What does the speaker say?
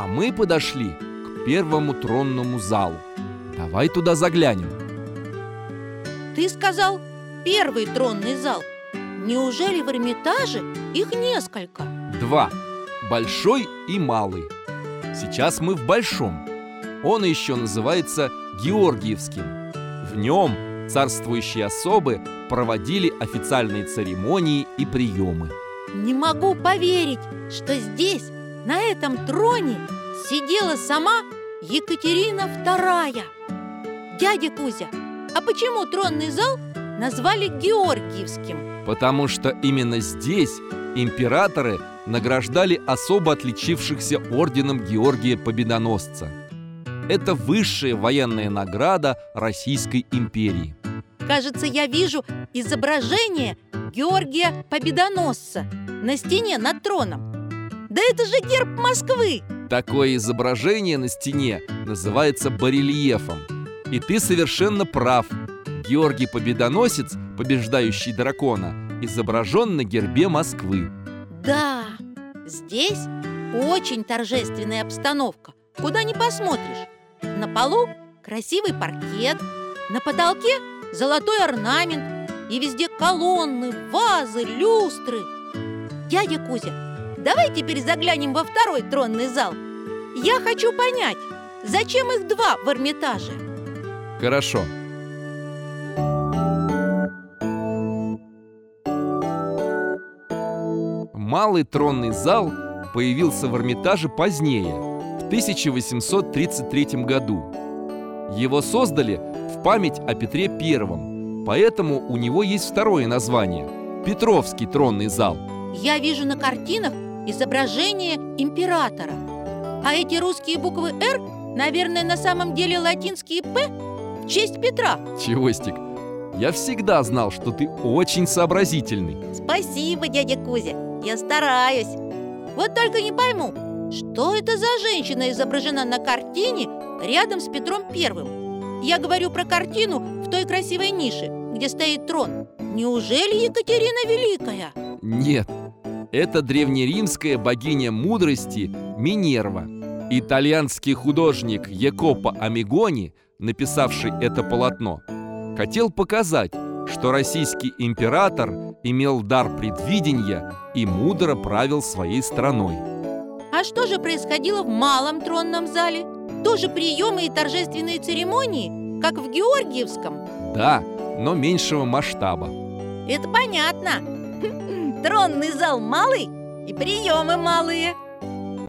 А мы подошли к первому тронному залу. Давай туда заглянем. Ты сказал первый тронный зал. Неужели в Эрмитаже их несколько? Два. Большой и малый. Сейчас мы в большом. Он еще называется Георгиевским. В нем царствующие особы проводили официальные церемонии и приемы. Не могу поверить, что здесь, этом троне, сидела сама Екатерина II. Дядя Кузя, а почему тронный зал назвали Георгиевским? Потому что именно здесь императоры награждали особо отличившихся орденом Георгия Победоносца. Это высшая военная награда Российской империи. Кажется, я вижу изображение Георгия Победоносца на стене над троном. Да это же герб Москвы! Такое изображение на стене называется барельефом. И ты совершенно прав. Георгий Победоносец, побеждающий дракона, изображен на гербе Москвы. Да, здесь очень торжественная обстановка, куда ни посмотришь. На полу красивый паркет, на потолке золотой орнамент и везде колонны, вазы, люстры. Дядя Кузя, давай теперь заглянем во второй тронный зал. Я хочу понять, зачем их два в Эрмитаже? Хорошо. Малый тронный зал появился в Эрмитаже позднее, в 1833 году. Его создали в память о Петре I, поэтому у него есть второе название – Петровский тронный зал. Я вижу на картинах изображение императора. А эти русские буквы «Р», наверное, на самом деле латинские «П» в честь Петра. Чевостик, я всегда знал, что ты очень сообразительный. Спасибо, дядя Кузя, я стараюсь. Вот только не пойму, что это за женщина изображена на картине рядом с Петром Первым? Я говорю про картину в той красивой нише, где стоит трон. Неужели Екатерина Великая? Нет, это древнеримская богиня мудрости Минерва. Итальянский художник Якопо Амигони, написавший это полотно, хотел показать, что российский император имел дар предвидения и мудро правил своей страной. А что же происходило в малом тронном зале? Тоже приемы и торжественные церемонии, как в Георгиевском? Да, но меньшего масштаба. Это понятно. Тронный зал малый и приемы малые.